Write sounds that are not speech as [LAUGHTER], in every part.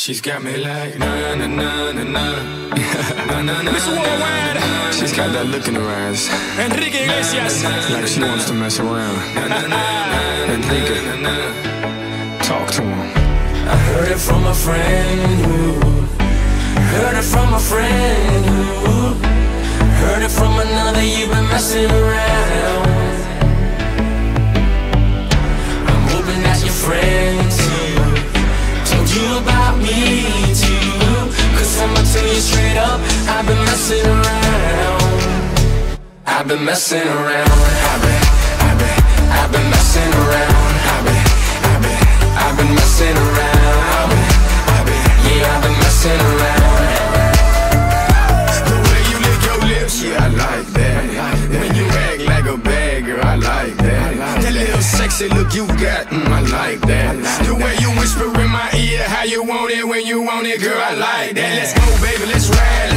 She's got me like na na na na na na na na. Miss Worldwide, She's got that look in her eyes, Enrique Iglesias. like she wants to mess around. Enrique, talk to him. I heard it from a friend who heard it from a friend who heard it from another. I've been messing around. I've been, I've been, I've been messing around. I've been, I've been, I've been messing around. I've been, I've been, yeah, I've been messing around. The way you lick your lips, yeah, I like that. When you act like a bad girl, I like that. That little sexy look you got, mm, I like that. The way you whisper in my ear, how you want it when you want it, girl, I like that. Let's go, baby, let's ride.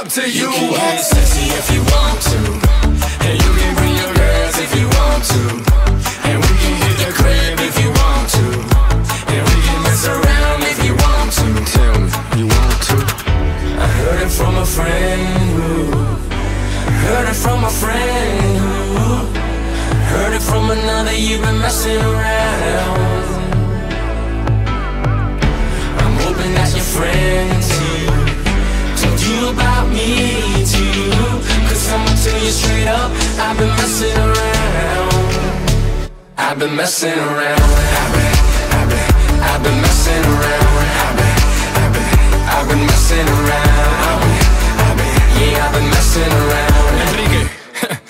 Up to you. You can get sexy if you want to. I've been messing around. I've been messing around. I've been, I've been, I've been messing around. I've been, I've been, I've been messing around. I've been, I've been, yeah, I've been messing around. Enrique,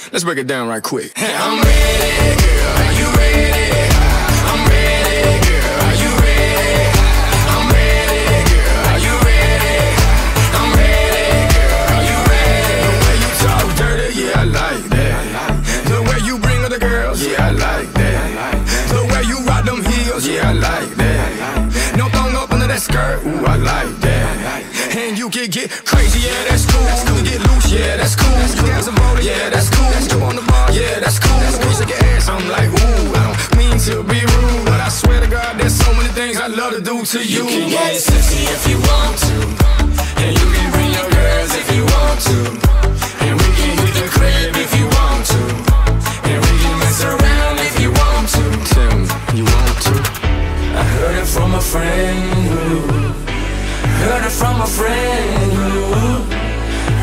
[LAUGHS] let's break it down right quick. I'm ready, girl. Are you ready? You can get crazy, yeah, that's cool. You can get loose, yeah, that's cool. You got some motor, yeah, that's cool. Jump on the bar, yeah, that's cool. Squeeze like your ass, I'm like, ooh, I don't mean to be rude, but I swear to God, there's so many things I love to do to you. You can get sexy if you want to. And you can bring your girls if you want to. And we can hit the crib if you want to. And we can mess around if you want to. Tell me, you want to? I heard it from a friend who heard it from a friend who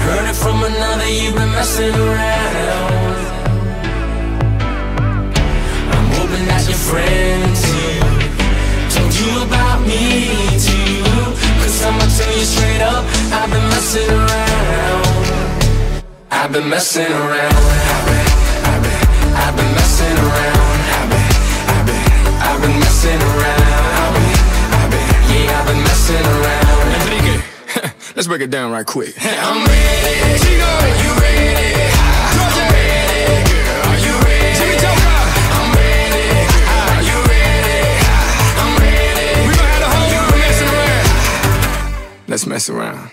heard it from another. You've been messing around. I'm hoping that your friend too told you about me too. Cause I'ma tell you straight up, I've been messing around. I've been messing around. Let's break it down right quick. [LAUGHS] I'm ready. Chico, you ready? I'm ready, girl. Are you ready? Jimmy Joker, I'm ready. Are you ready? I'm ready. we gon' have the whole world messing around. Let's mess around.